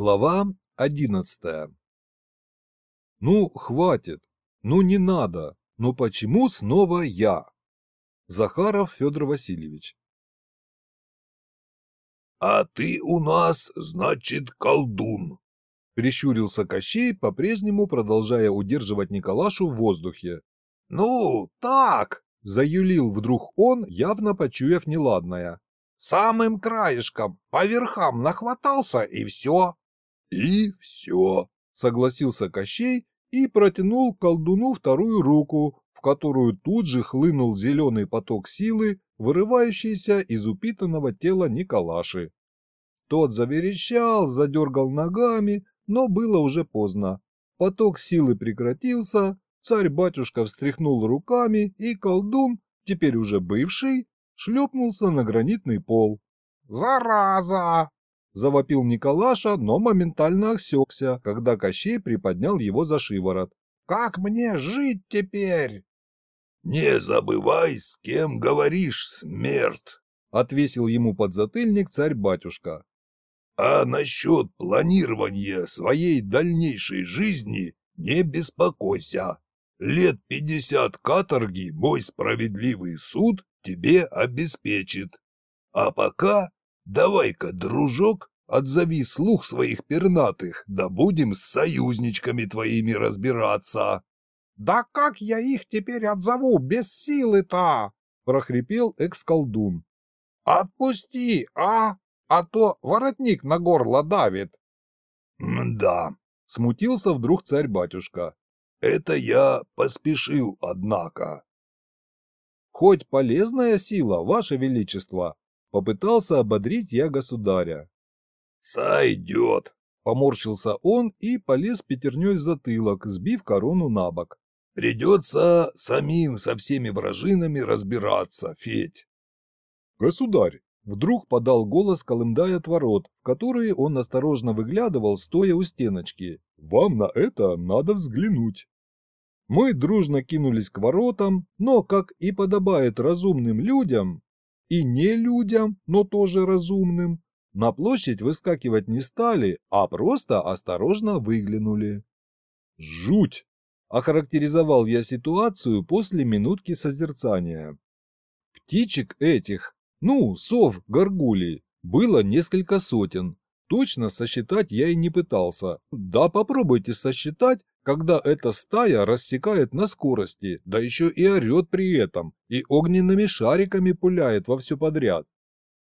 Глава одиннадцатая Ну, хватит. Ну, не надо. Но почему снова я? Захаров Федор Васильевич. «А ты у нас, значит, колдун!» Прищурился Кощей, по-прежнему продолжая удерживать Николашу в воздухе. «Ну, так!» – заюлил вдруг он, явно почуяв неладное. «Самым краешком, по верхам нахватался, и все!» «И все!» – согласился Кощей и протянул колдуну вторую руку, в которую тут же хлынул зеленый поток силы, вырывающийся из упитанного тела Николаши. Тот заверещал, задергал ногами, но было уже поздно. Поток силы прекратился, царь-батюшка встряхнул руками, и колдун, теперь уже бывший, шлепнулся на гранитный пол. «Зараза!» – завопил Николаша, но моментально осекся, когда Кощей приподнял его за шиворот. «Как мне жить теперь?» «Не забывай, с кем говоришь, смерть!» — отвесил ему подзатыльник царь-батюшка. А насчет планирования своей дальнейшей жизни не беспокойся. Лет пятьдесят каторги мой справедливый суд тебе обеспечит. А пока давай-ка, дружок, отзови слух своих пернатых, да будем с союзничками твоими разбираться. «Да как я их теперь отзову без силы-то?» — прохрипел экс-колдун. «Отпусти, а!» а то воротник на горло давит. «Да», — смутился вдруг царь-батюшка. «Это я поспешил, однако». «Хоть полезная сила, ваше величество», — попытался ободрить я государя. «Сойдет», — поморщился он и полез пятерней в затылок, сбив корону на бок. «Придется самим со всеми вражинами разбираться, Федь». «Государь, Вдруг подал голос Колымдай от ворот, в которые он осторожно выглядывал, стоя у стеночки. «Вам на это надо взглянуть». Мы дружно кинулись к воротам, но, как и подобает разумным людям, и не людям, но тоже разумным, на площадь выскакивать не стали, а просто осторожно выглянули. «Жуть!» – охарактеризовал я ситуацию после минутки созерцания. Птичек этих ну, сов, горгулей, было несколько сотен. Точно сосчитать я и не пытался. Да попробуйте сосчитать, когда эта стая рассекает на скорости, да еще и орет при этом, и огненными шариками пуляет во все подряд.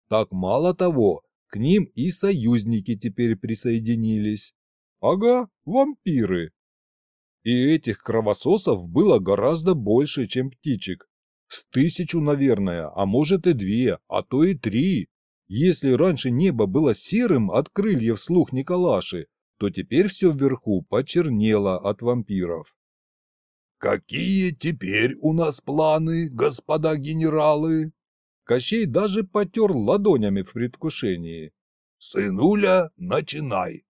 Так мало того, к ним и союзники теперь присоединились. Ага, вампиры. И этих кровососов было гораздо больше, чем птичек. С тысячу, наверное, а может и две, а то и три. Если раньше небо было серым от крыльев слух Николаши, то теперь все вверху почернело от вампиров. «Какие теперь у нас планы, господа генералы?» Кощей даже потер ладонями в предвкушении. «Сынуля, начинай!»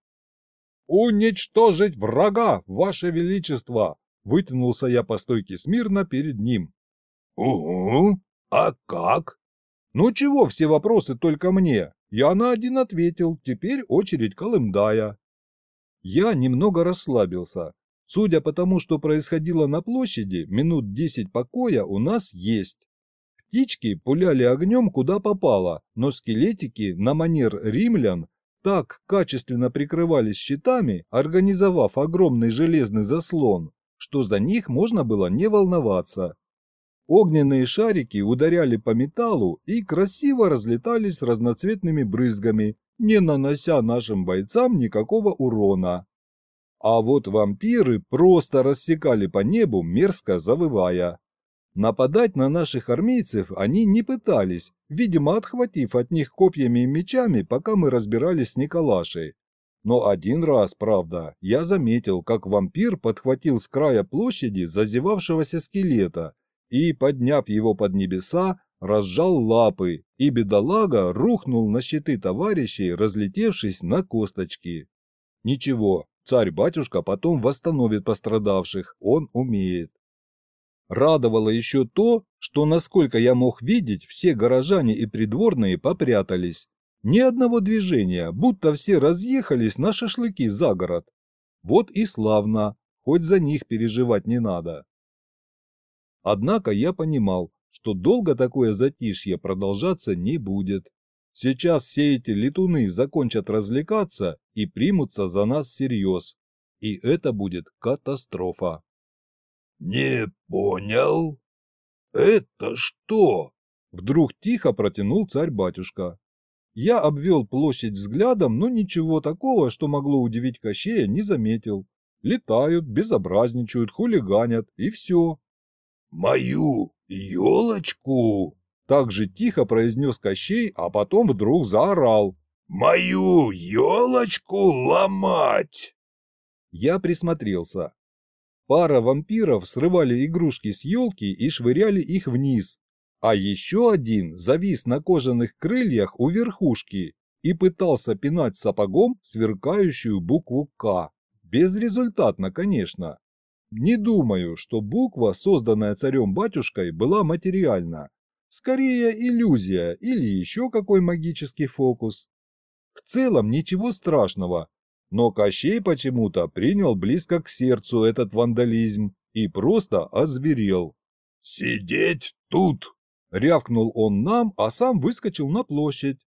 «Уничтожить врага, ваше величество!» Вытянулся я по стойке смирно перед ним. «Угу, а как?» «Ну чего все вопросы только мне? Я на один ответил, теперь очередь Колымдая». Я немного расслабился. Судя по тому, что происходило на площади, минут десять покоя у нас есть. Птички пуляли огнем куда попало, но скелетики на манер римлян так качественно прикрывались щитами, организовав огромный железный заслон, что за них можно было не волноваться. Огненные шарики ударяли по металлу и красиво разлетались разноцветными брызгами, не нанося нашим бойцам никакого урона. А вот вампиры просто рассекали по небу, мерзко завывая. Нападать на наших армейцев они не пытались, видимо, отхватив от них копьями и мечами, пока мы разбирались с Николашей. Но один раз, правда, я заметил, как вампир подхватил с края площади зазевавшегося скелета и, подняв его под небеса, разжал лапы, и бедолага рухнул на щиты товарищей, разлетевшись на косточки. Ничего, царь-батюшка потом восстановит пострадавших, он умеет. Радовало еще то, что, насколько я мог видеть, все горожане и придворные попрятались. Ни одного движения, будто все разъехались на шашлыки за город. Вот и славно, хоть за них переживать не надо. Однако я понимал, что долго такое затишье продолжаться не будет. Сейчас все эти летуны закончат развлекаться и примутся за нас всерьез. И это будет катастрофа. «Не понял? Это что?» Вдруг тихо протянул царь-батюшка. Я обвел площадь взглядом, но ничего такого, что могло удивить Кощея, не заметил. Летают, безобразничают, хулиганят, и все. «Мою елочку!» Так же тихо произнес Кощей, а потом вдруг заорал. «Мою елочку ломать!» Я присмотрелся. Пара вампиров срывали игрушки с елки и швыряли их вниз, а еще один завис на кожаных крыльях у верхушки и пытался пинать сапогом сверкающую букву «К». Безрезультатно, конечно. Не думаю, что буква, созданная царем-батюшкой, была материальна. Скорее иллюзия или еще какой магический фокус. В целом ничего страшного, но Кощей почему-то принял близко к сердцу этот вандализм и просто озверел. «Сидеть тут!» – рявкнул он нам, а сам выскочил на площадь.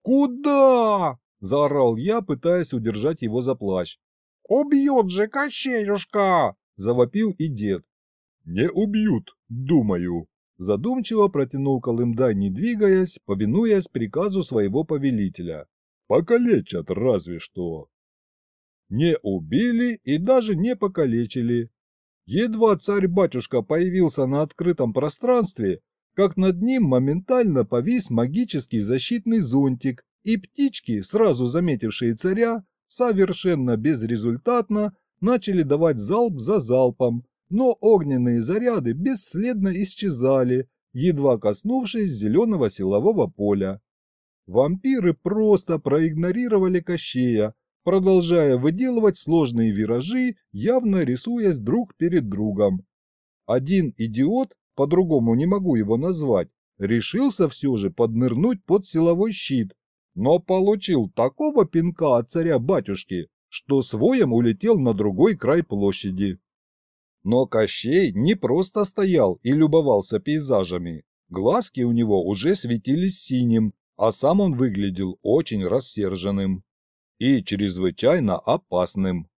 «Куда?» – заорал я, пытаясь удержать его за плащ. «Убьют же Кощеюшка!» – завопил и дед. «Не убьют, думаю», – задумчиво протянул Колымдай, не двигаясь, повинуясь приказу своего повелителя. «Покалечат разве что». Не убили и даже не покалечили. Едва царь-батюшка появился на открытом пространстве, как над ним моментально повис магический защитный зонтик, и птички, сразу заметившие царя, совершенно безрезультатно начали давать залп за залпом, но огненные заряды бесследно исчезали, едва коснувшись зеленого силового поля. Вампиры просто проигнорировали Кощея, продолжая выделывать сложные виражи, явно рисуясь друг перед другом. Один идиот, по-другому не могу его назвать, решился все же поднырнуть под силовой щит, но получил такого пинка от царя-батюшки, что своем улетел на другой край площади. Но Кощей не просто стоял и любовался пейзажами. Глазки у него уже светились синим, а сам он выглядел очень рассерженным и чрезвычайно опасным.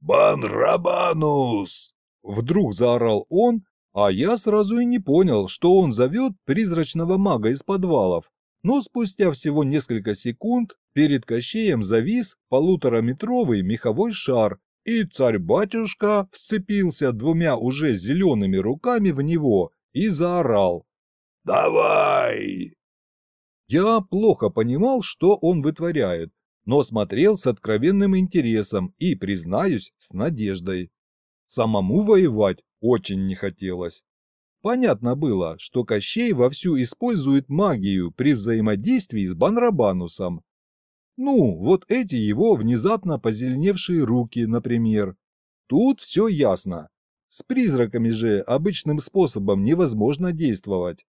«Банрабанус!» Вдруг заорал он, а я сразу и не понял, что он зовет призрачного мага из подвалов. Но спустя всего несколько секунд перед Кощеем завис полутораметровый меховой шар, и царь-батюшка вцепился двумя уже зелеными руками в него и заорал. «Давай!» Я плохо понимал, что он вытворяет, но смотрел с откровенным интересом и, признаюсь, с надеждой. Самому воевать очень не хотелось. Понятно было, что Кощей вовсю использует магию при взаимодействии с Банрабанусом. Ну, вот эти его внезапно позеленевшие руки, например. Тут все ясно. С призраками же обычным способом невозможно действовать.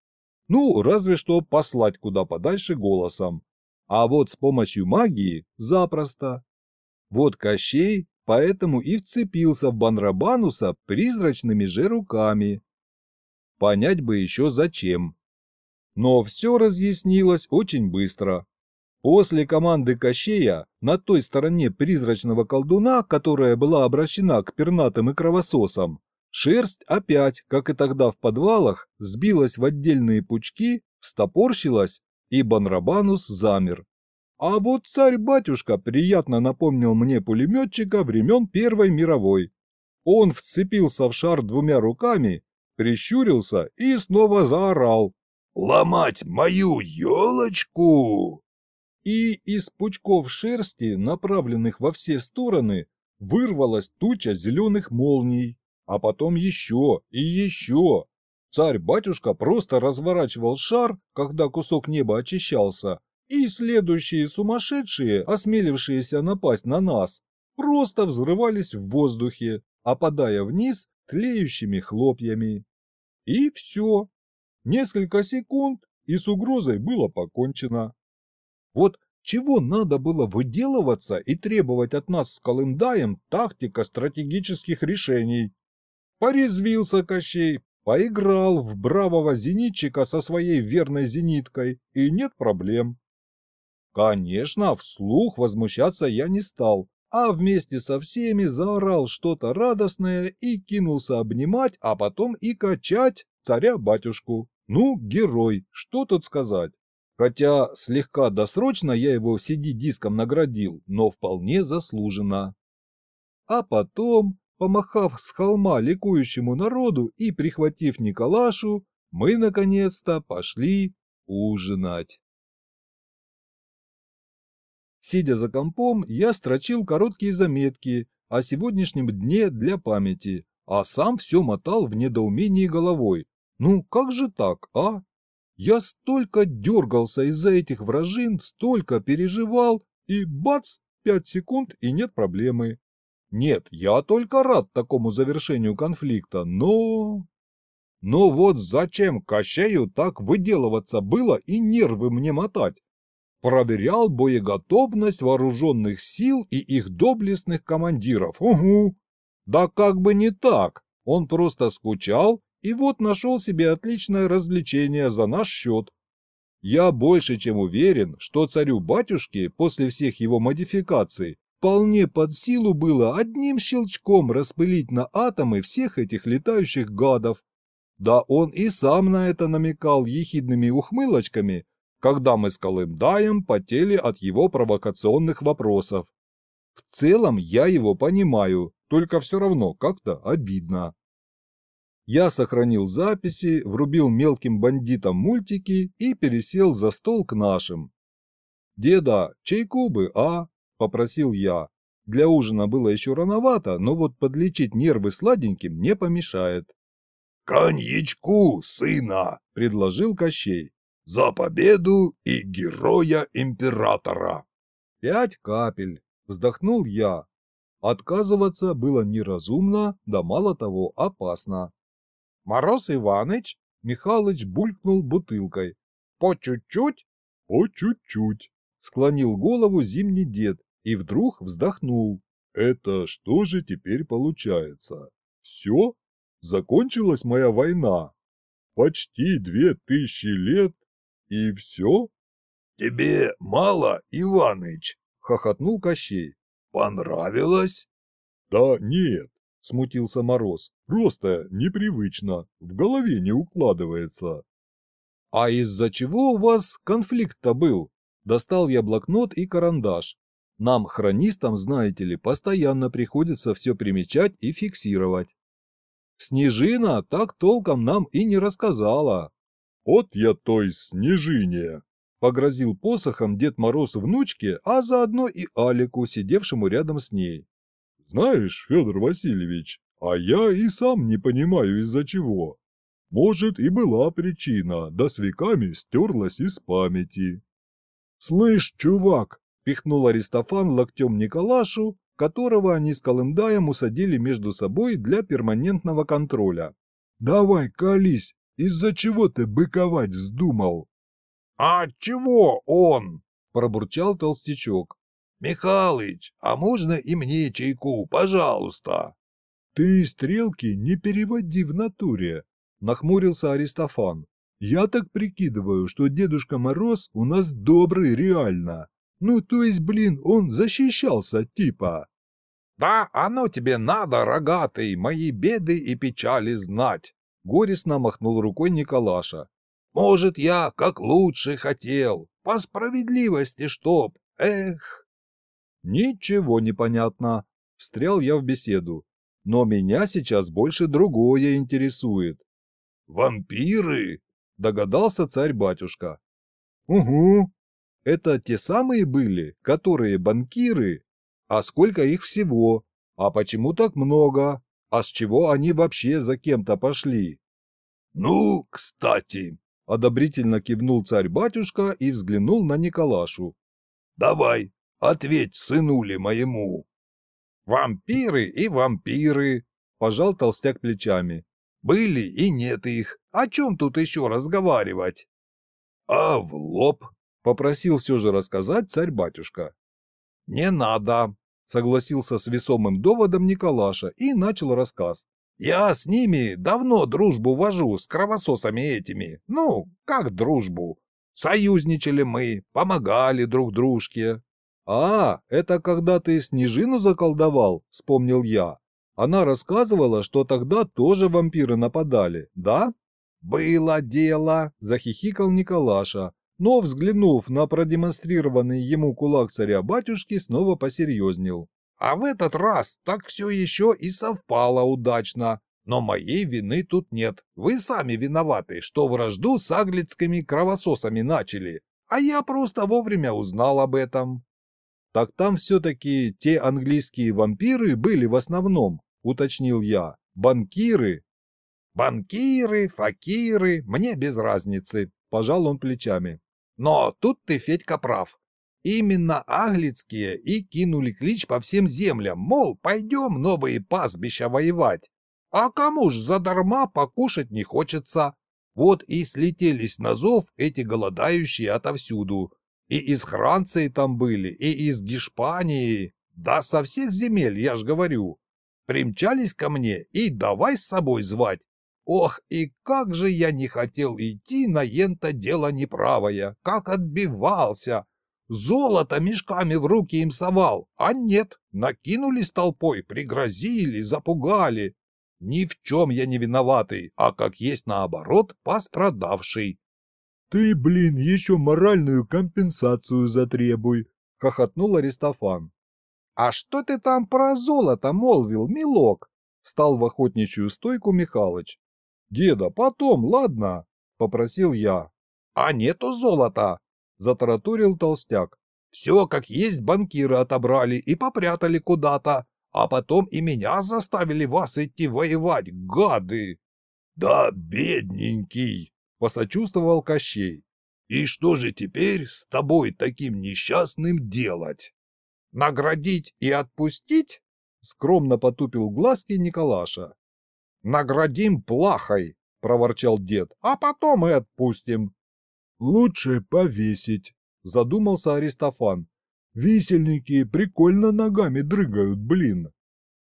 Ну, разве что послать куда подальше голосом. А вот с помощью магии запросто. Вот Кощей поэтому и вцепился в Банрабануса призрачными же руками. Понять бы еще зачем. Но все разъяснилось очень быстро. После команды Кощея на той стороне призрачного колдуна, которая была обращена к пернатым и кровососам, шерсть опять, как и тогда в подвалах, сбилась в отдельные пучки, стопорщилась и Банрабанус замер. А вот царь-батюшка приятно напомнил мне пулеметчика времен Первой мировой. Он вцепился в шар двумя руками, прищурился и снова заорал. «Ломать мою елочку!» И из пучков шерсти, направленных во все стороны, вырвалась туча зеленых молний, а потом еще и еще. Царь-батюшка просто разворачивал шар, когда кусок неба очищался, и следующие сумасшедшие, осмелившиеся напасть на нас, просто взрывались в воздухе, опадая вниз тлеющими хлопьями. И все. Несколько секунд, и с угрозой было покончено. Вот чего надо было выделываться и требовать от нас с Колымдаем тактика стратегических решений? Порезвился Кощей, поиграл в бравого зенитчика со своей верной зениткой, и нет проблем. Конечно, вслух возмущаться я не стал, а вместе со всеми заорал что-то радостное и кинулся обнимать, а потом и качать царя-батюшку. Ну, герой, что тут сказать. Хотя слегка досрочно я его CD-диском наградил, но вполне заслуженно. А потом, помахав с холма ликующему народу и прихватив Николашу, мы наконец-то пошли ужинать. Сидя за компом, я строчил короткие заметки о сегодняшнем дне для памяти, а сам все мотал в недоумении головой. Ну, как же так, а? Я столько дергался из-за этих вражин, столько переживал, и бац, пять секунд и нет проблемы. Нет, я только рад такому завершению конфликта, но... Но вот зачем Кощею так выделываться было и нервы мне мотать? Проверял боеготовность вооруженных сил и их доблестных командиров. Угу. Да как бы не так. Он просто скучал и вот нашел себе отличное развлечение за наш счет. Я больше чем уверен, что царю-батюшке после всех его модификаций вполне под силу было одним щелчком распылить на атомы всех этих летающих гадов. Да он и сам на это намекал ехидными ухмылочками, когда мы с Колымдаем потели от его провокационных вопросов. В целом я его понимаю, только все равно как-то обидно. Я сохранил записи, врубил мелким бандитам мультики и пересел за стол к нашим. «Деда, чайку бы, а?» – попросил я. Для ужина было еще рановато, но вот подлечить нервы сладеньким не помешает. «Коньячку, сына!» – предложил Кощей. За победу и героя императора!» «Пять капель!» – вздохнул я. Отказываться было неразумно, да мало того опасно. «Мороз Иваныч?» – Михалыч булькнул бутылкой. «По чуть-чуть?» «По чуть-чуть», – склонил голову зимний дед и вдруг вздохнул. «Это что же теперь получается? Все? Закончилась моя война? Почти две тысячи лет «И все?» «Тебе мало, Иваныч?» — хохотнул Кощей. «Понравилось?» «Да нет», — смутился Мороз. «Просто непривычно, в голове не укладывается». «А из-за чего у вас конфликт-то был?» Достал я блокнот и карандаш. Нам, хронистам, знаете ли, постоянно приходится все примечать и фиксировать. Снежина так толком нам и не рассказала. «Вот я той снежине!» – погрозил посохом Дед Мороз внучке, а заодно и Алику, сидевшему рядом с ней. «Знаешь, Федор Васильевич, а я и сам не понимаю из-за чего. Может, и была причина, да с веками стерлась из памяти». «Слышь, чувак!» – пихнул Аристофан локтем Николашу, которого они с Колымдаем усадили между собой для перманентного контроля. «Давай, колись, из-за чего ты быковать вздумал?» «А чего он?» – пробурчал толстячок. «Михалыч, а можно и мне чайку, пожалуйста?» «Ты стрелки не переводи в натуре», – нахмурился Аристофан. «Я так прикидываю, что Дедушка Мороз у нас добрый реально. Ну, то есть, блин, он защищался типа». «Да, оно тебе надо, рогатый, мои беды и печали знать», Горестно махнул рукой Николаша. «Может, я как лучше хотел, по справедливости чтоб, эх!» «Ничего не понятно», — встрял я в беседу. «Но меня сейчас больше другое интересует». «Вампиры?» — догадался царь-батюшка. «Угу. Это те самые были, которые банкиры? А сколько их всего? А почему так много? А с чего они вообще за кем-то пошли? Ну, кстати, одобрительно кивнул царь-батюшка и взглянул на Николашу. Давай, ответь сынуле моему. Вампиры и вампиры, пожал толстяк плечами. Были и нет их. О чем тут еще разговаривать? А в лоб? Попросил все же рассказать царь-батюшка. «Не надо», — согласился с весомым доводом Николаша и начал рассказ. «Я с ними давно дружбу вожу, с кровососами этими. Ну, как дружбу? Союзничали мы, помогали друг дружке». «А, это когда ты снежину заколдовал», — вспомнил я. Она рассказывала, что тогда тоже вампиры нападали, да? «Было дело», — захихикал Николаша, но, взглянув на продемонстрированный ему кулак царя-батюшки, снова посерьезнел. «А в этот раз так все еще и совпало удачно. Но моей вины тут нет. Вы сами виноваты, что вражду с аглицкими кровососами начали. А я просто вовремя узнал об этом». «Так там все-таки те английские вампиры были в основном», — уточнил я. «Банкиры?» «Банкиры, факиры, мне без разницы», — пожал он плечами. «Но тут ты, Федька, прав. Именно аглицкие и кинули клич по всем землям, мол, пойдем новые пастбища воевать. А кому ж задарма покушать не хочется? Вот и слетелись на зов эти голодающие отовсюду. И из Франции там были, и из Гешпании. Да со всех земель, я ж говорю. Примчались ко мне и давай с собой звать. Ох, и как же я не хотел идти на ента дело неправое, как отбивался. Золото мешками в руки им совал, а нет, накинулись толпой, пригрозили, запугали. Ни в чем я не виноватый, а как есть наоборот пострадавший. «Ты, блин, еще моральную компенсацию затребуй», — хохотнул Аристофан. «А что ты там про золото молвил, милок?» — стал в охотничью стойку Михалыч. «Деда, потом, ладно?» — попросил я. «А нету золота!» — затараторил толстяк. «Все как есть банкиры отобрали и попрятали куда-то, а потом и меня заставили вас идти воевать, гады!» «Да, бедненький!» — посочувствовал Кощей. «И что же теперь с тобой таким несчастным делать?» «Наградить и отпустить?» — скромно потупил глазки Николаша. «Наградим плахой!» — проворчал дед. «А потом и отпустим!» «Лучше повесить!» — задумался Аристофан. «Висельники прикольно ногами дрыгают, блин!»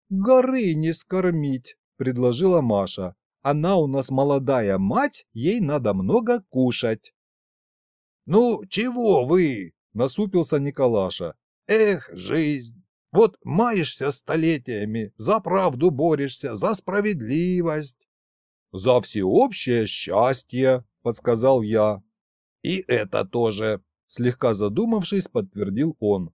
«Горы не скормить!» — предложила Маша. «Она у нас молодая мать, ей надо много кушать!» «Ну, чего вы?» — насупился Николаша. «Эх, жизнь! Вот маешься столетиями, за правду борешься, за справедливость. За всеобщее счастье, подсказал я. И это тоже, слегка задумавшись, подтвердил он.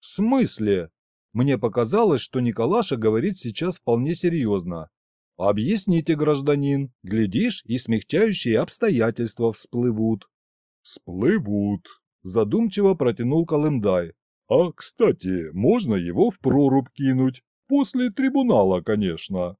В смысле? Мне показалось, что Николаша говорит сейчас вполне серьезно. Объясните, гражданин, глядишь, и смягчающие обстоятельства всплывут. Всплывут, задумчиво протянул Колымдай. А, кстати, можно его в прорубь кинуть. После трибунала, конечно.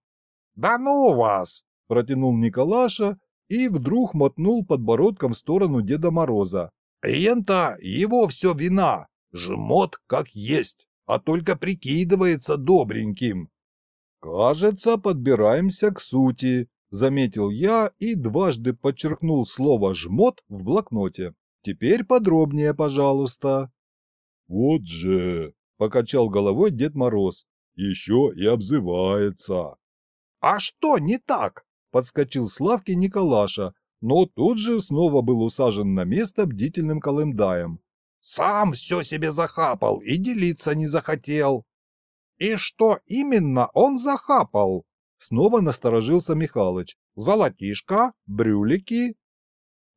«Да ну вас!» – протянул Николаша и вдруг мотнул подбородком в сторону Деда Мороза. «Ента, его все вина, жмот как есть, а только прикидывается добреньким». «Кажется, подбираемся к сути», – заметил я и дважды подчеркнул слово «жмот» в блокноте. «Теперь подробнее, пожалуйста». «Вот же!» – покачал головой Дед Мороз. «Еще и обзывается!» «А что не так?» – подскочил Славки Николаша, но тут же снова был усажен на место бдительным колымдаем. «Сам все себе захапал и делиться не захотел!» «И что именно он захапал?» Снова насторожился Михалыч. «Золотишко? Брюлики?»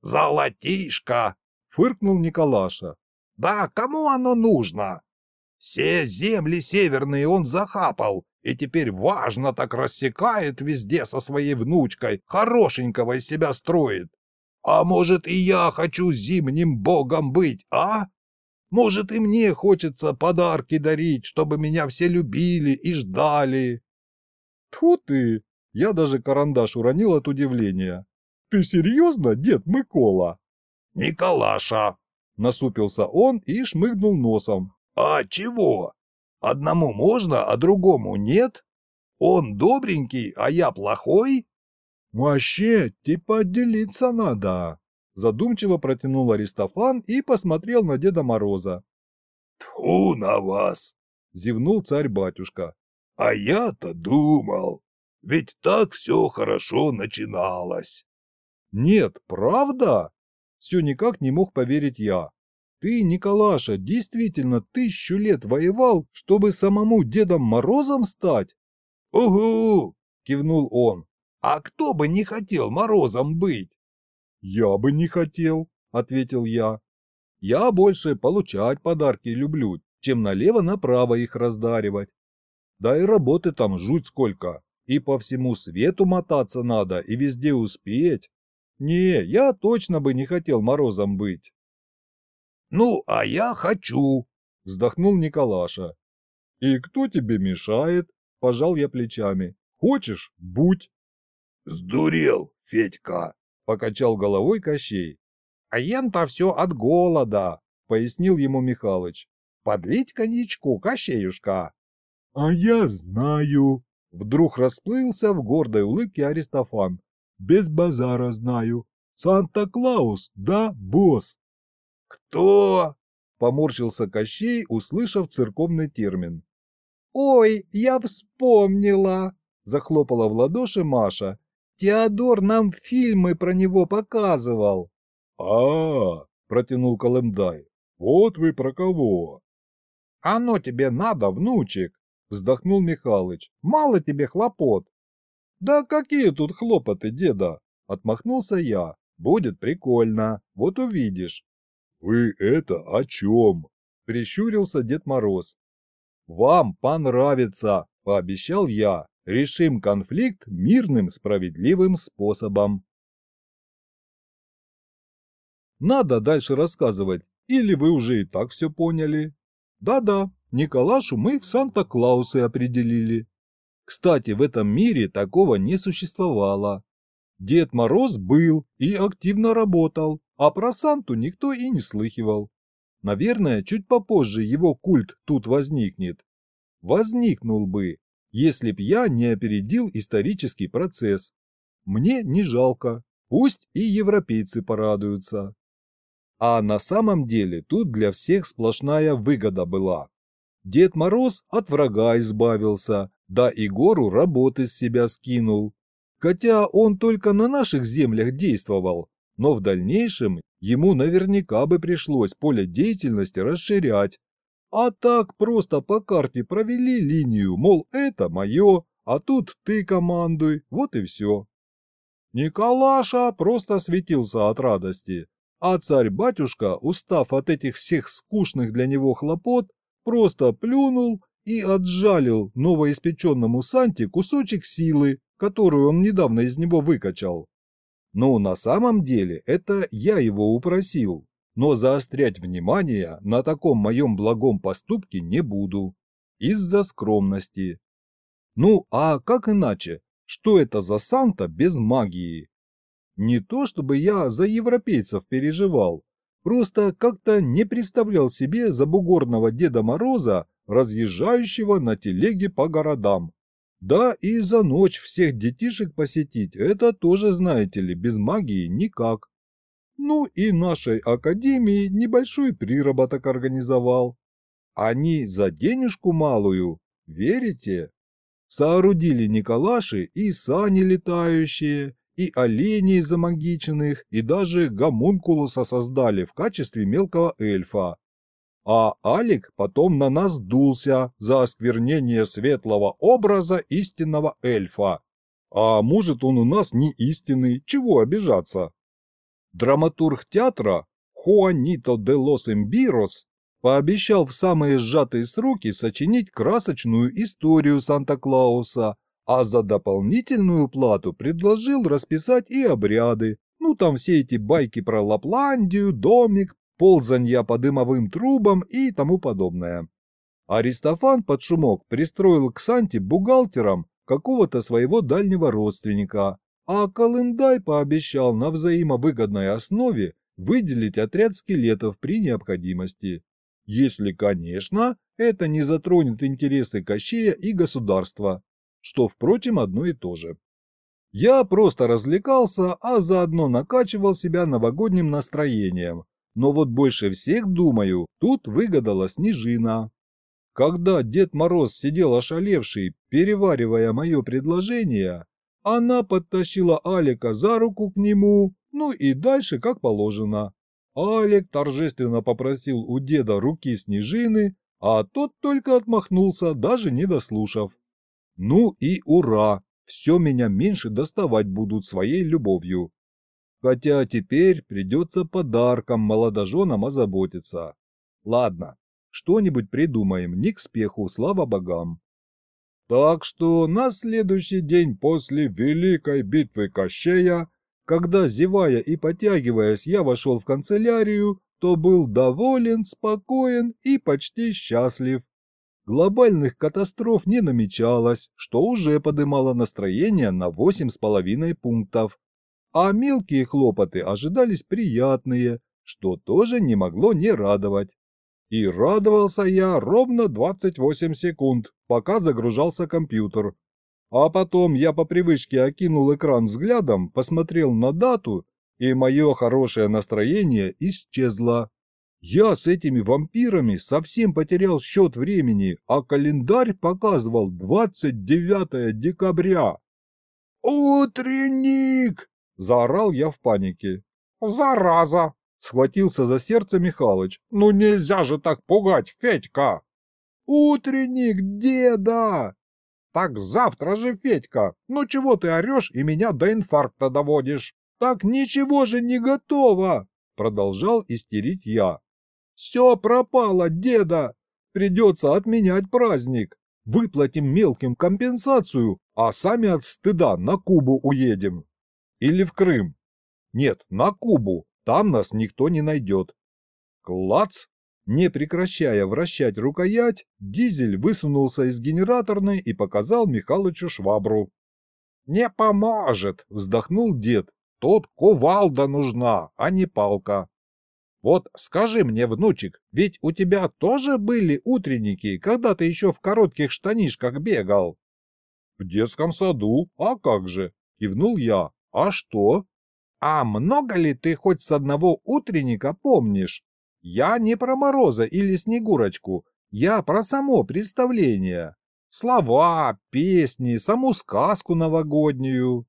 «Золотишко!» — фыркнул Николаша. Да кому оно нужно? Все земли северные он захапал, и теперь важно так рассекает везде со своей внучкой, хорошенького из себя строит. А может, и я хочу зимним богом быть, а? Может, и мне хочется подарки дарить, чтобы меня все любили и ждали. Тьфу ты! Я даже карандаш уронил от удивления. Ты серьезно, дед Микола? Николаша, Насупился он и шмыгнул носом. «А чего? Одному можно, а другому нет? Он добренький, а я плохой?» «Вообще, типа отделиться надо». Задумчиво протянул Аристофан и посмотрел на Деда Мороза. Тьфу на вас! Зевнул царь-батюшка. А я-то думал, ведь так все хорошо начиналось. Нет, правда? Все никак не мог поверить я. Ты, Николаша, действительно тысячу лет воевал, чтобы самому Дедом Морозом стать? Угу! Кивнул он. А кто бы не хотел Морозом быть? Я бы не хотел, ответил я. Я больше получать подарки люблю, чем налево-направо их раздаривать. Да и работы там жуть сколько. И по всему свету мотаться надо, и везде успеть. Не, я точно бы не хотел морозом быть. Ну, а я хочу, вздохнул Николаша. И кто тебе мешает? Пожал я плечами. Хочешь, будь. Сдурел, Федька, покачал головой Кощей. А ем-то все от голода, пояснил ему Михалыч. Подлить коньячку, Кощеюшка. А я знаю, Вдруг расплылся в гордой улыбке Аристофан. Без базара знаю. Санта-Клаус, да, босс? Кто? Поморщился Кощей, услышав церковный термин. Ой, я вспомнила, захлопала в ладоши Маша. Теодор нам фильмы про него показывал. А, -а, -а протянул Колымдай. Вот вы про кого. Оно тебе надо, внучек, вздохнул Михалыч. Мало тебе хлопот. Да какие тут хлопоты, деда? Отмахнулся я. Будет прикольно, вот увидишь. Вы это о чем? Прищурился Дед Мороз. Вам понравится, пообещал я. Решим конфликт мирным, справедливым способом. Надо дальше рассказывать, или вы уже и так все поняли? Да-да, Николашу мы в Санта-Клаусы определили. Кстати, в этом мире такого не существовало. Дед Мороз был и активно работал, а про Санту никто и не слыхивал. Наверное, чуть попозже его культ тут возникнет. Возникнул бы, если б я не опередил исторический процесс. Мне не жалко, пусть и европейцы порадуются. А на самом деле тут для всех сплошная выгода была. Дед Мороз от врага избавился, да и гору работы с себя скинул. Хотя он только на наших землях действовал, но в дальнейшем ему наверняка бы пришлось поле деятельности расширять. А так просто по карте провели линию, мол, это мое, а тут ты командуй, вот и все. Николаша просто светился от радости, а царь-батюшка, устав от этих всех скучных для него хлопот, просто плюнул и отжалил новоиспеченному Санте кусочек силы, которую он недавно из него выкачал. Ну, на самом деле, это я его упросил, но заострять внимание на таком моем благом поступке не буду. Из-за скромности. Ну, а как иначе? Что это за Санта без магии? Не то чтобы я за европейцев переживал, Просто как-то не представлял себе забугорного Деда Мороза, разъезжающего на телеге по городам. Да и за ночь всех детишек посетить, это тоже, знаете ли, без магии никак. Ну и нашей академии небольшой приработок организовал. Они за денежку малую, верите? Соорудили Николаши и сани летающие, и оленей замагиченных, и даже гомункулуса создали в качестве мелкого эльфа. А Алик потом на нас дулся за осквернение светлого образа истинного эльфа. А может он у нас не истинный, чего обижаться? Драматург театра Хуанито де лос Эмбирос пообещал в самые сжатые сроки сочинить красочную историю Санта-Клауса а за дополнительную плату предложил расписать и обряды. Ну там все эти байки про Лапландию, домик, ползанья по дымовым трубам и тому подобное. Аристофан под шумок пристроил к Санте бухгалтером какого-то своего дальнего родственника, а Колымдай пообещал на взаимовыгодной основе выделить отряд скелетов при необходимости. Если, конечно, это не затронет интересы Кощея и государства что, впрочем, одно и то же. Я просто развлекался, а заодно накачивал себя новогодним настроением. Но вот больше всех, думаю, тут выгадала Снежина. Когда Дед Мороз сидел ошалевший, переваривая мое предложение, она подтащила Алика за руку к нему, ну и дальше как положено. Алик торжественно попросил у деда руки Снежины, а тот только отмахнулся, даже не дослушав. Ну и ура! все меня меньше доставать будут своей любовью. Хотя теперь придется подарком молодоженам озаботиться. Ладно, что-нибудь придумаем, не к спеху, слава богам. Так что на следующий день после Великой битвы Кощея, когда, зевая и потягиваясь, я вошел в канцелярию, то был доволен, спокоен и почти счастлив. Глобальных катастроф не намечалось, что уже подымало настроение на 8,5 пунктов. А мелкие хлопоты ожидались приятные, что тоже не могло не радовать. И радовался я ровно 28 секунд, пока загружался компьютер. А потом я по привычке окинул экран взглядом, посмотрел на дату, и мое хорошее настроение исчезло. Я с этими вампирами совсем потерял счет времени, а календарь показывал 29 декабря. «Утренник!» – заорал я в панике. «Зараза!» – схватился за сердце Михалыч. «Ну нельзя же так пугать, Федька!» «Утренник деда!» «Так завтра же, Федька! Ну чего ты орешь и меня до инфаркта доводишь?» «Так ничего же не готово!» – продолжал истерить я. Все пропало, деда! Придется отменять праздник. Выплатим мелким компенсацию, а сами от стыда на Кубу уедем. Или в Крым. Нет, на Кубу, там нас никто не найдет. Клац! Не прекращая вращать рукоять, дизель высунулся из генераторной и показал Михалычу швабру. «Не поможет!» – вздохнул дед. «Тут кувалда нужна, а не палка. Вот скажи мне, внучек, ведь у тебя тоже были утренники, когда ты еще в коротких штанишках бегал? В детском саду, а как же? Кивнул я. А что? А много ли ты хоть с одного утренника помнишь? Я не про Мороза или Снегурочку, я про само представление. Слова, песни, саму сказку новогоднюю.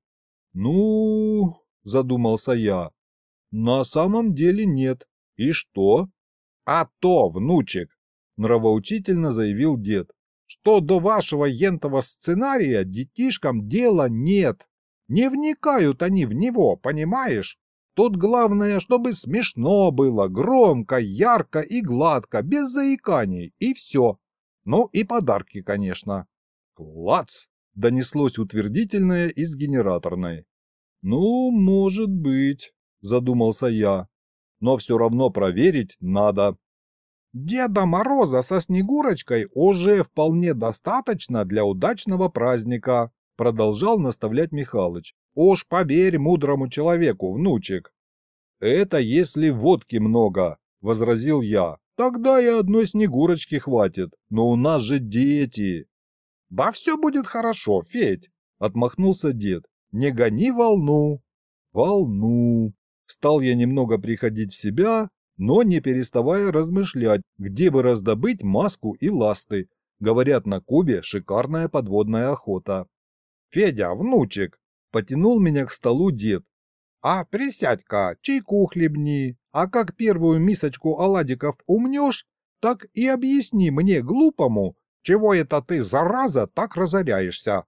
Ну, задумался я. На самом деле нет. «И что?» «А то, внучек!» – нравоучительно заявил дед, «что до вашего ентого сценария детишкам дела нет. Не вникают они в него, понимаешь? Тут главное, чтобы смешно было, громко, ярко и гладко, без заиканий, и все. Ну и подарки, конечно». «Клац!» – донеслось утвердительное из генераторной. «Ну, может быть», – задумался я но все равно проверить надо. Деда Мороза со Снегурочкой уже вполне достаточно для удачного праздника, продолжал наставлять Михалыч. Уж поверь мудрому человеку, внучек. Это если водки много, возразил я. Тогда и одной Снегурочки хватит, но у нас же дети. Да все будет хорошо, Федь, отмахнулся дед. Не гони волну. Волну. Стал я немного приходить в себя, но не переставая размышлять, где бы раздобыть маску и ласты. Говорят, на Кубе шикарная подводная охота. «Федя, внучек!» – потянул меня к столу дед. «А присядь-ка, чайку хлебни, а как первую мисочку оладиков умнешь, так и объясни мне, глупому, чего это ты, зараза, так разоряешься?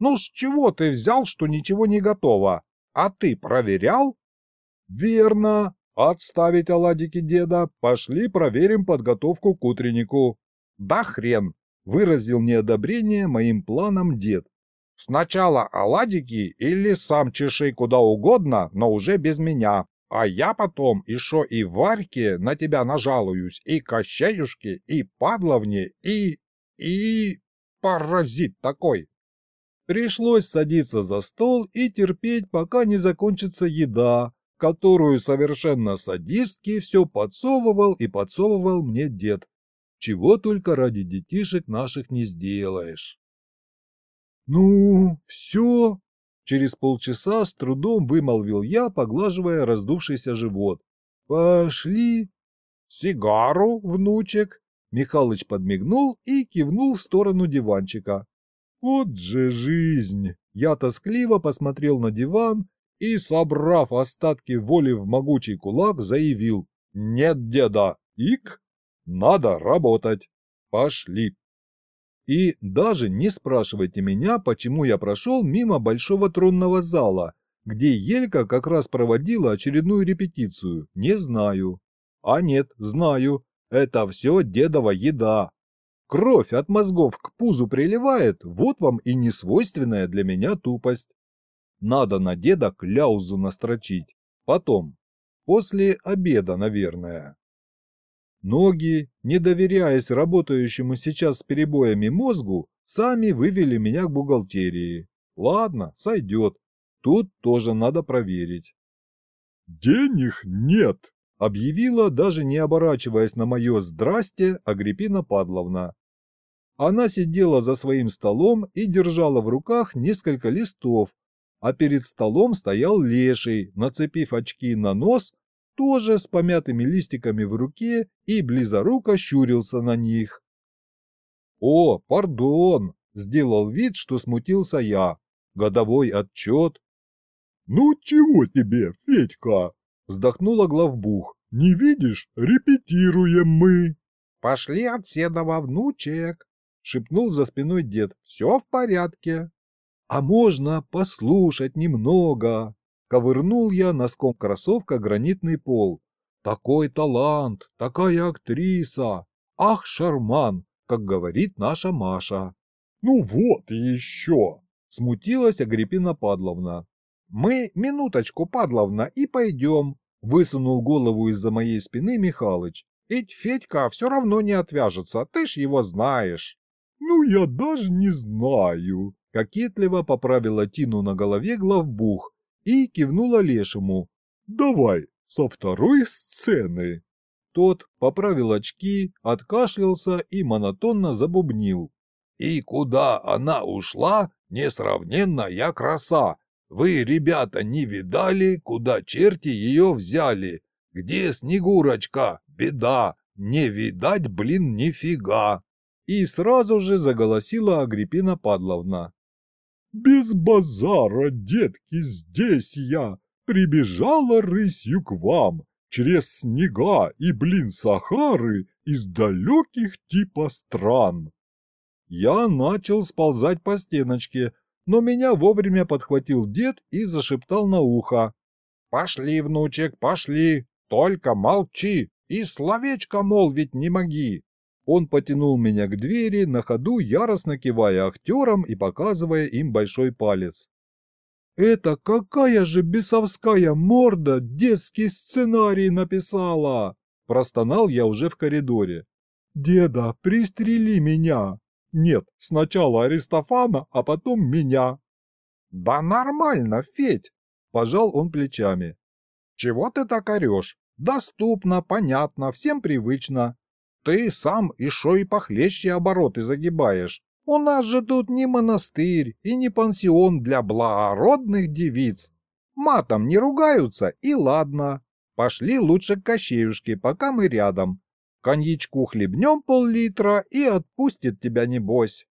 Ну, с чего ты взял, что ничего не готово? А ты проверял?» «Верно. Отставить оладики деда. Пошли проверим подготовку к утреннику». «Да хрен!» – выразил неодобрение моим планам дед. «Сначала оладики или сам чеши куда угодно, но уже без меня. А я потом еще и Варьке на тебя нажалуюсь, и Кощеюшке, и Падловне, и... и... паразит такой!» Пришлось садиться за стол и терпеть, пока не закончится еда, которую совершенно садистки все подсовывал и подсовывал мне дед. Чего только ради детишек наших не сделаешь. «Ну, все?» – Через полчаса с трудом вымолвил я, поглаживая раздувшийся живот. «Пошли!» «Сигару, внучек!» Михалыч подмигнул и кивнул в сторону диванчика. «Вот же жизнь!» Я тоскливо посмотрел на диван и, собрав остатки воли в могучий кулак, заявил «Нет, деда, ик, надо работать. Пошли!» И даже не спрашивайте меня, почему я прошел мимо большого тронного зала, где Елька как раз проводила очередную репетицию, не знаю. А нет, знаю, это все дедова еда. Кровь от мозгов к пузу приливает, вот вам и несвойственная для меня тупость. Надо на деда кляузу настрочить. Потом. После обеда, наверное. Ноги, не доверяясь работающему сейчас с перебоями мозгу, сами вывели меня к бухгалтерии. Ладно, сойдет. Тут тоже надо проверить. «Денег нет», — объявила, даже не оборачиваясь на мое «здрасте» Агриппина Падловна. Она сидела за своим столом и держала в руках несколько листов, а перед столом стоял леший, нацепив очки на нос тоже с помятыми листиками в руке и близоруко щурился на них. «О, пардон!» – сделал вид, что смутился я. «Годовой отчет». «Ну чего тебе, Федька?» – вздохнула главбух. «Не видишь, репетируем мы». «Пошли от седова, внучек!» – шепнул за спиной дед. «Все в порядке». «А можно послушать немного?» Ковырнул я носком кроссовка гранитный пол. Такой талант, такая актриса. Ах, шарман, как говорит наша Маша. Ну вот и еще. Смутилась Агриппина Падловна. Мы минуточку, Падловна, и пойдем. Высунул голову из-за моей спины Михалыч. Ведь Федька все равно не отвяжется, ты ж его знаешь. Ну я даже не знаю. Кокетливо поправила Тину на голове главбух, и кивнула лешему. «Давай, со второй сцены!» Тот поправил очки, откашлялся и монотонно забубнил. «И куда она ушла, несравненная краса! Вы, ребята, не видали, куда черти ее взяли? Где Снегурочка? Беда! Не видать, блин, нифига!» И сразу же заголосила Агриппина Падловна. Без базара, детки, здесь я. Прибежала рысью к вам, через снега и блин Сахары из далеких типа стран. Я начал сползать по стеночке, но меня вовремя подхватил дед и зашептал на ухо. «Пошли, внучек, пошли, только молчи и словечко молвить не моги. Он потянул меня к двери, на ходу яростно кивая актерам и показывая им большой палец. «Это какая же бесовская морда детский сценарий написала!» Простонал я уже в коридоре. «Деда, пристрели меня!» «Нет, сначала Аристофана, а потом меня!» «Да нормально, Федь!» – пожал он плечами. «Чего ты так орешь? Доступно, понятно, всем привычно. Ты сам еще и похлеще обороты загибаешь. У нас же тут не монастырь и не пансион для благородных девиц. Матом не ругаются, и ладно. Пошли лучше к Кощеюшке, пока мы рядом. Коньячку хлебнем пол-литра и отпустит тебя небось.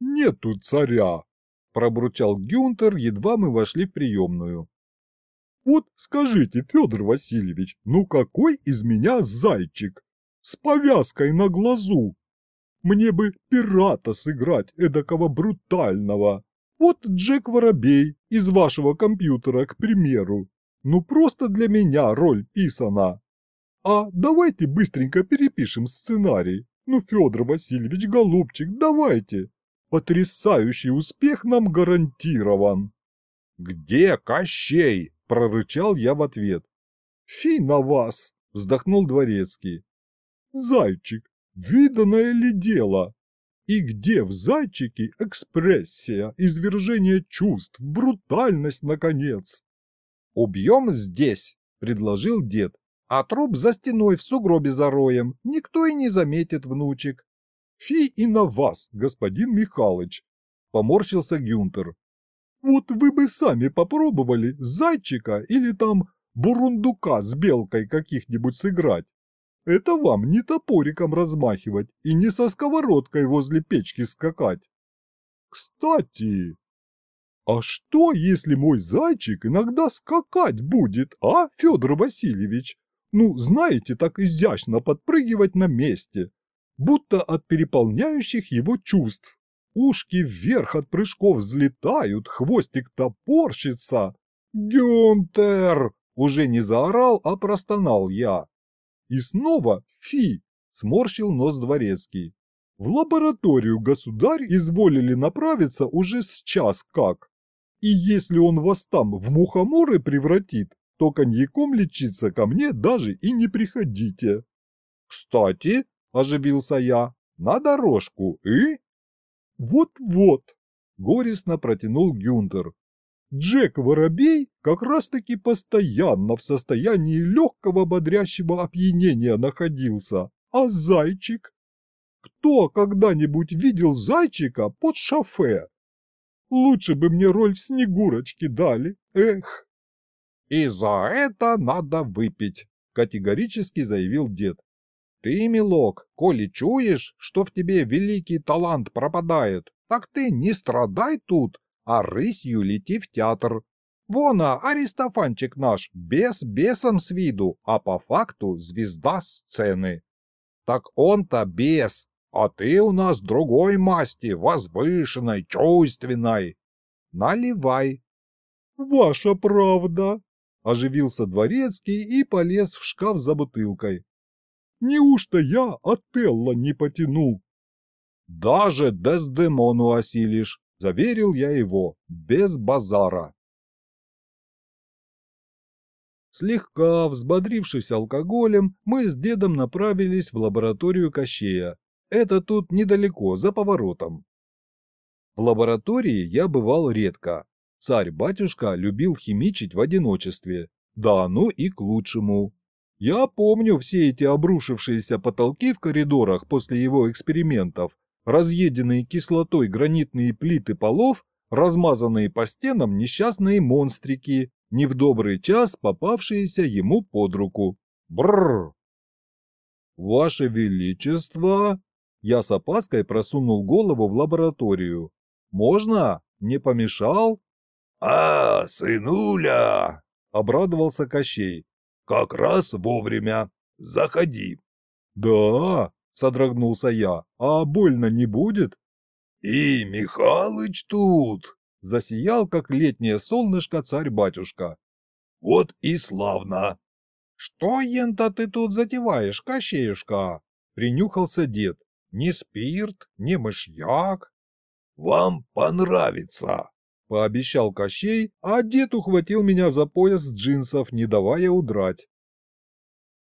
«Нету царя!» – пробурчал Гюнтер, едва мы вошли в приемную. «Вот скажите, Федор Васильевич, ну какой из меня зайчик? С повязкой на глазу. Мне бы пирата сыграть эдакого брутального. Вот Джек Воробей из вашего компьютера, к примеру. Ну просто для меня роль писана. А давайте быстренько перепишем сценарий. Ну, Федор Васильевич, голубчик, давайте. Потрясающий успех нам гарантирован. Где Кощей? Прорычал я в ответ. Фи на вас, вздохнул дворецкий. Зайчик, виданное ли дело? И где в зайчике экспрессия, извержение чувств, брутальность, наконец? «Убьем здесь», — предложил дед, «а труп за стеной в сугробе зароем, никто и не заметит, внучек». «Фи и на вас, господин Михалыч», — поморщился Гюнтер. Вот вы бы сами попробовали зайчика или там бурундука с белкой каких-нибудь сыграть. Это вам не топориком размахивать и не со сковородкой возле печки скакать. Кстати, а что, если мой зайчик иногда скакать будет, а, Федор Васильевич? Ну, знаете, так изящно подпрыгивать на месте, будто от переполняющих его чувств. Ушки вверх от прыжков взлетают, хвостик топорщится. «Гюнтер!» – уже не заорал, а простонал я. И снова «фи!» – сморщил нос дворецкий. В лабораторию государь изволили направиться уже с час как. И если он вас там в мухоморы превратит, то коньяком лечиться ко мне даже и не приходите. Кстати, оживился я, на дорожку, и? Вот-вот, горестно протянул Гюнтер. Джек Воробей как раз-таки постоянно в состоянии легкого бодрящего опьянения находился, а зайчик? Кто когда-нибудь видел зайчика под шофе? Лучше бы мне роль Снегурочки дали, эх. «И за это надо выпить», — категорически заявил дед. «Ты, милок, коли чуешь, что в тебе великий талант пропадает, так ты не страдай тут, а рысью лети в театр. Вон, а Аристофанчик наш, без бесом с виду, а по факту звезда сцены. Так он-то бес, а ты у нас другой масти, возвышенной, чувственной. Наливай. Ваша правда, Оживился дворецкий и полез в шкаф за бутылкой. Неужто я Отелло не потяну? Даже Дездемону осилишь, заверил я его, без базара. Слегка взбодрившись алкоголем, мы с дедом направились в лабораторию Кощея. Это тут недалеко, за поворотом. В лаборатории я бывал редко, Царь-батюшка любил химичить в одиночестве. Да оно и к лучшему. Я помню все эти обрушившиеся потолки в коридорах после его экспериментов, разъеденные кислотой гранитные плиты полов, размазанные по стенам несчастные монстрики, не в добрый час попавшиеся ему под руку. Бррр! Ваше Величество! Я с опаской просунул голову в лабораторию. Можно? Не помешал? «А, сынуля!» — обрадовался Кощей. «Как раз вовремя. Заходи». «Да?» — содрогнулся я. «А больно не будет?» «И Михалыч тут!» — засиял, как летнее солнышко царь-батюшка. «Вот и славно!» «Что, ента, ты тут затеваешь, Кощеюшка?» — принюхался дед. «Ни спирт, ни мышьяк». «Вам понравится!» пообещал Кощей, а дед ухватил меня за пояс джинсов, не давая удрать.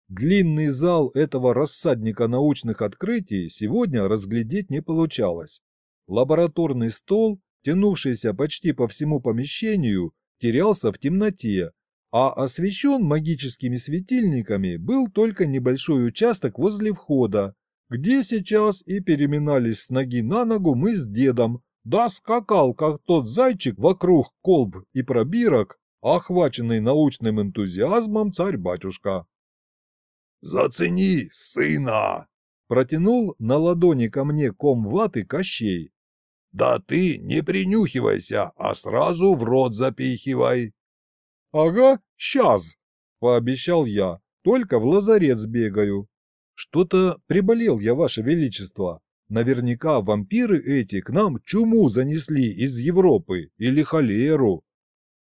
Длинный зал этого рассадника научных открытий сегодня разглядеть не получалось. Лабораторный стол, тянувшийся почти по всему помещению, терялся в темноте, а освещен магическими светильниками был только небольшой участок возле входа, где сейчас и переминались с ноги на ногу мы с дедом, да скакал, как тот зайчик, вокруг колб и пробирок, охваченный научным энтузиазмом царь-батюшка. «Зацени сына!» Протянул на ладони ко мне ком ваты Кощей. «Да ты не принюхивайся, а сразу в рот запихивай!» «Ага, сейчас!» – пообещал я. «Только в лазарет сбегаю. Что-то приболел я, ваше величество. Наверняка вампиры эти к нам чуму занесли из Европы или холеру.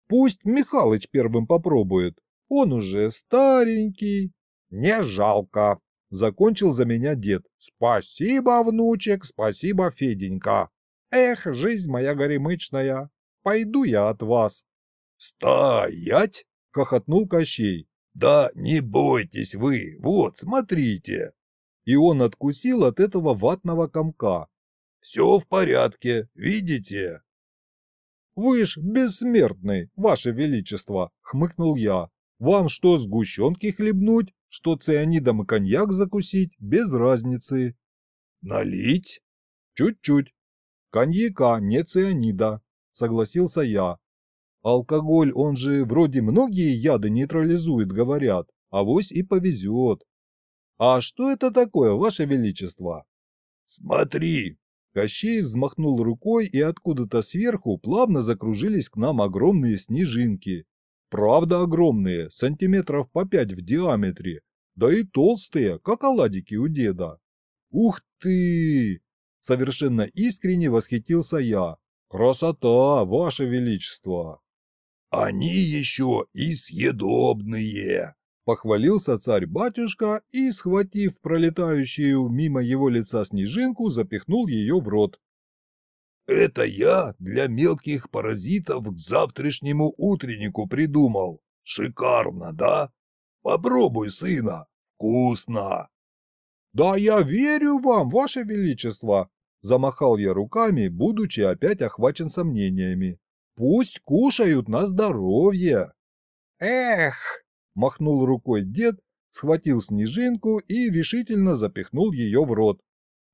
Пусть Михалыч первым попробует. Он уже старенький. Не жалко. Закончил за меня дед. Спасибо, внучек, спасибо, Феденька. Эх, жизнь моя горемычная. Пойду я от вас. Стоять! Хохотнул Кощей. Да не бойтесь вы, вот, смотрите и он откусил от этого ватного комка. «Все в порядке, видите?» «Вы ж бессмертный, ваше величество!» — хмыкнул я. «Вам что, сгущенки хлебнуть, что цианидом и коньяк закусить, без разницы». «Налить?» «Чуть-чуть. Коньяка, не цианида. согласился я. Алкоголь, он же вроде многие яды нейтрализует, говорят, а вось и повезет. А что это такое, ваше величество? Смотри, Кощей взмахнул рукой, и откуда-то сверху плавно закружились к нам огромные снежинки. Правда огромные, сантиметров по пять в диаметре, да и толстые, как оладики у деда. Ух ты! Совершенно искренне восхитился я. Красота, ваше величество! Они еще и съедобные. Похвалился царь-батюшка и, схватив пролетающую мимо его лица снежинку, запихнул ее в рот. Это я для мелких паразитов к завтрашнему утреннику придумал. Шикарно, да? Попробуй, сына. Вкусно. Да я верю вам, ваше величество. Замахал я руками, будучи опять охвачен сомнениями. Пусть кушают на здоровье. Эх, Махнул рукой дед, схватил снежинку и решительно запихнул ее в рот.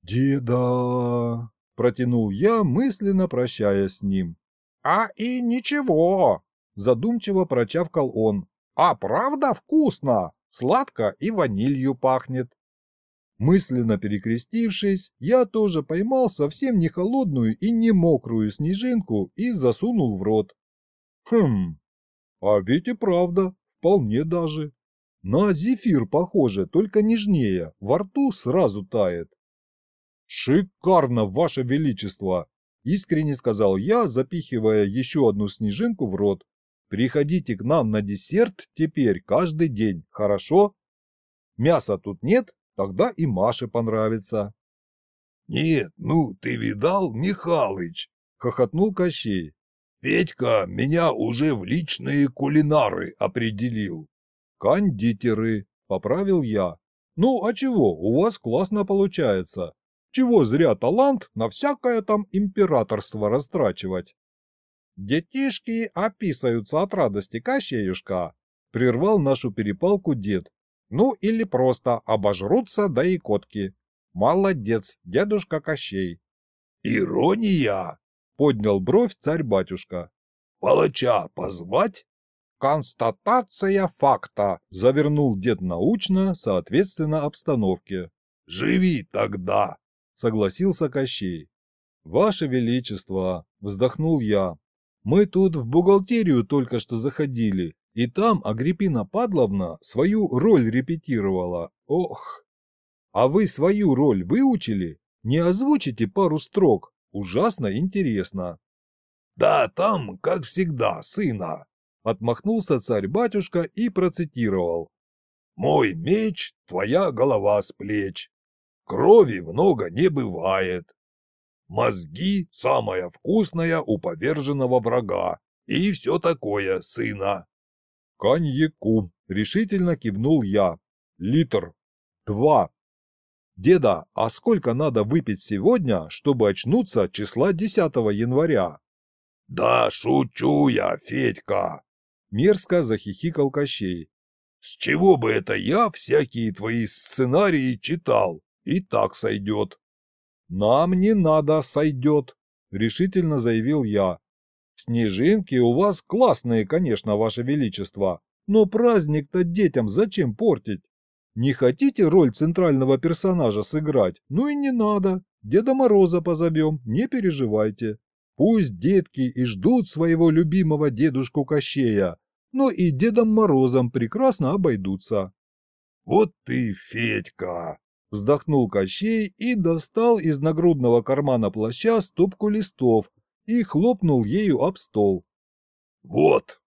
«Деда!» – протянул я, мысленно прощаясь с ним. «А и ничего!» – задумчиво прочавкал он. «А правда вкусно! Сладко и ванилью пахнет!» Мысленно перекрестившись, я тоже поймал совсем не холодную и не мокрую снежинку и засунул в рот. Хм, а ведь и правда, Вполне даже. На зефир похоже, только нежнее, во рту сразу тает. «Шикарно, Ваше Величество!» – искренне сказал я, запихивая еще одну снежинку в рот. «Приходите к нам на десерт теперь каждый день, хорошо? Мяса тут нет, тогда и Маше понравится». «Нет, ну ты видал, Михалыч?» – хохотнул Кощей. Петька меня уже в личные кулинары определил. Кондитеры, поправил я. Ну, а чего, у вас классно получается. Чего зря талант на всякое там императорство растрачивать? Детишки описаются от радости, Кощеюшка, прервал нашу перепалку дед. Ну или просто обожрутся да и котки. Молодец, дедушка Кощей. Ирония, Поднял бровь царь-батюшка. «Палача позвать?» «Констатация факта», – завернул дед научно, соответственно обстановке. «Живи тогда», – согласился Кощей. «Ваше Величество», – вздохнул я, – «мы тут в бухгалтерию только что заходили, и там Агриппина Падловна свою роль репетировала. Ох! А вы свою роль выучили? Не озвучите пару строк, Ужасно интересно. Да, там, как всегда, сына. Отмахнулся царь-батюшка и процитировал. Мой меч, твоя голова с плеч. Крови много не бывает. Мозги – самое вкусное у поверженного врага. И все такое, сына. Коньяку, решительно кивнул я. Литр. Два. «Деда, а сколько надо выпить сегодня, чтобы очнуться числа 10 января?» «Да шучу я, Федька!» Мерзко захихикал Кощей. «С чего бы это я всякие твои сценарии читал? И так сойдет». «Нам не надо сойдет», — решительно заявил я. «Снежинки у вас классные, конечно, ваше величество, но праздник-то детям зачем портить?» Не хотите роль центрального персонажа сыграть? Ну и не надо. Деда Мороза позовем, не переживайте. Пусть детки и ждут своего любимого дедушку Кощея, но и Дедом Морозом прекрасно обойдутся. «Вот ты, Федька!» Вздохнул Кощей и достал из нагрудного кармана плаща стопку листов и хлопнул ею об стол. «Вот,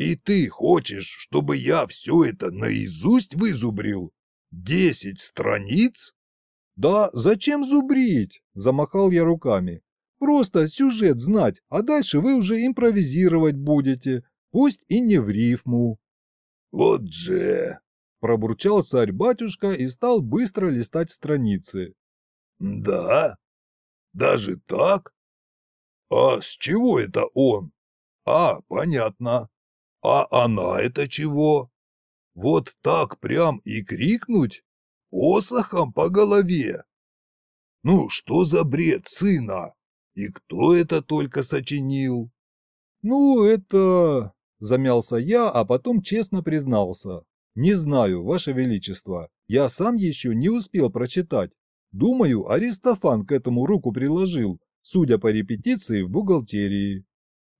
и ты хочешь, чтобы я все это наизусть вызубрил? Десять страниц? Да зачем зубрить? Замахал я руками. Просто сюжет знать, а дальше вы уже импровизировать будете, пусть и не в рифму. Вот же! Пробурчал царь-батюшка и стал быстро листать страницы. Да? Даже так? А с чего это он? А, понятно. А она это чего? Вот так прям и крикнуть? Посохом по голове? Ну, что за бред сына? И кто это только сочинил? Ну, это... Замялся я, а потом честно признался. Не знаю, Ваше Величество, я сам еще не успел прочитать. Думаю, Аристофан к этому руку приложил, судя по репетиции в бухгалтерии.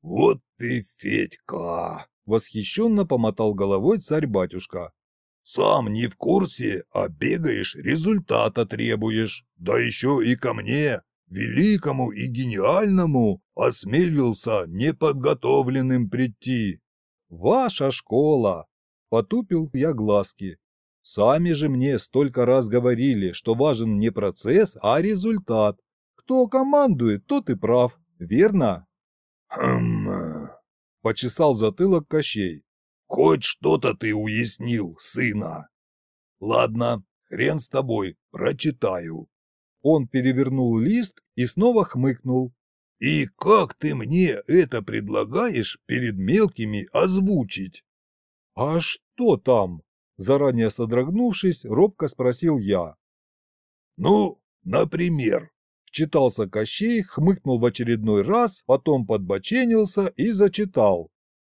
Вот ты, Федька! Восхищенно помотал головой царь-батюшка. Сам не в курсе, а бегаешь, результата требуешь. Да еще и ко мне, великому и гениальному, осмелился неподготовленным прийти. Ваша школа! Потупил я глазки. Сами же мне столько раз говорили, что важен не процесс, а результат. Кто командует, тот и прав, верно? Хм... Почесал затылок Кощей. Хоть что-то ты уяснил, сына. Ладно, хрен с тобой, прочитаю. Он перевернул лист и снова хмыкнул. И как ты мне это предлагаешь перед мелкими озвучить? А что там? Заранее содрогнувшись, робко спросил я. Ну, например. Читался Кощей, хмыкнул в очередной раз, потом подбоченился и зачитал.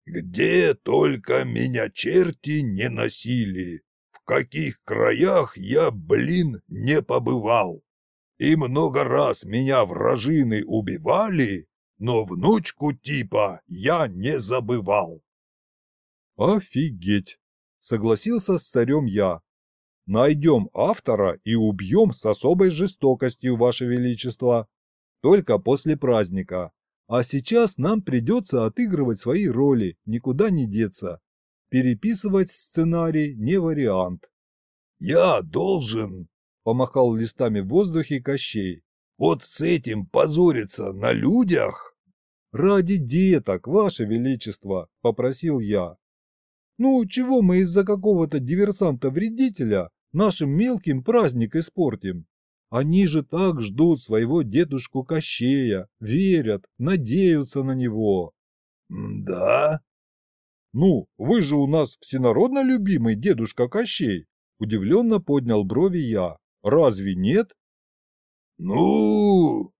Где только меня черти не носили, в каких краях я, блин, не побывал. И много раз меня вражины убивали, но внучку типа я не забывал. Офигеть, согласился с царем я. Найдем автора и убьем с особой жестокостью, Ваше Величество. Только после праздника. А сейчас нам придется отыгрывать свои роли, никуда не деться. Переписывать сценарий не вариант. «Я должен», — помахал листами в воздухе Кощей, «вот с этим позориться на людях?» «Ради деток, Ваше Величество», — попросил я. «Ну, чего мы из-за какого-то диверсанта-вредителя нашим мелким праздник испортим?» Они же так ждут своего дедушку Кощея, верят, надеются на него. Да? Ну, вы же у нас всенародно любимый дедушка Кощей. Удивленно поднял брови я. Разве нет? Ну?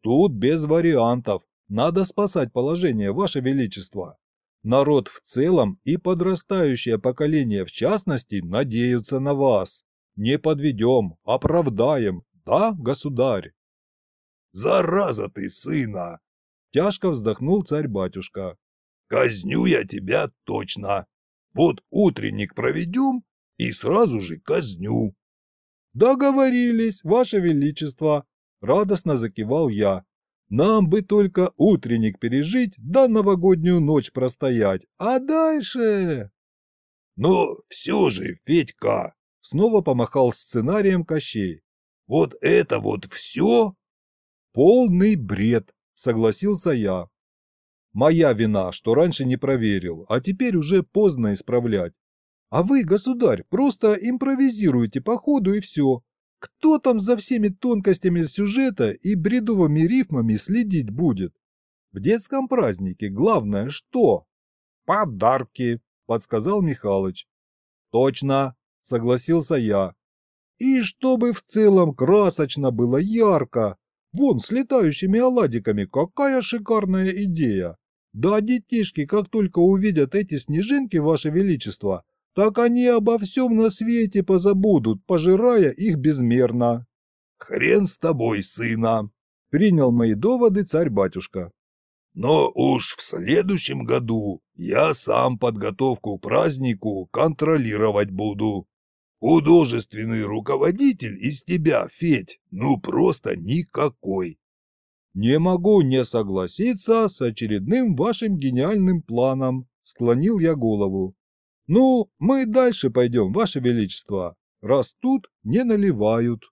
Тут без вариантов. Надо спасать положение, Ваше Величество. Народ в целом и подрастающее поколение в частности надеются на вас. Не подведем, оправдаем, да, государь? Зараза ты, сына! Тяжко вздохнул царь-батюшка. Казню я тебя точно. Вот утренник проведем и сразу же казню. Договорились, ваше величество, радостно закивал я. Нам бы только утренник пережить, да новогоднюю ночь простоять, а дальше... Но все же, Федька, снова помахал сценарием Кощей. Вот это вот все? Полный бред, согласился я. Моя вина, что раньше не проверил, а теперь уже поздно исправлять. А вы, государь, просто импровизируете по ходу и все. Кто там за всеми тонкостями сюжета и бредовыми рифмами следить будет? В детском празднике главное что? Подарки, подсказал Михалыч. Точно, согласился я. И чтобы в целом красочно было ярко. Вон, с летающими оладиками, какая шикарная идея. Да детишки, как только увидят эти снежинки, Ваше Величество, так они обо всем на свете позабудут, пожирая их безмерно. Хрен с тобой, сына, принял мои доводы царь-батюшка. Но уж в следующем году я сам подготовку к празднику контролировать буду. Художественный руководитель из тебя, Федь, ну просто никакой. Не могу не согласиться с очередным вашим гениальным планом, склонил я голову. Ну, мы дальше пойдем, ваше величество, раз тут не наливают.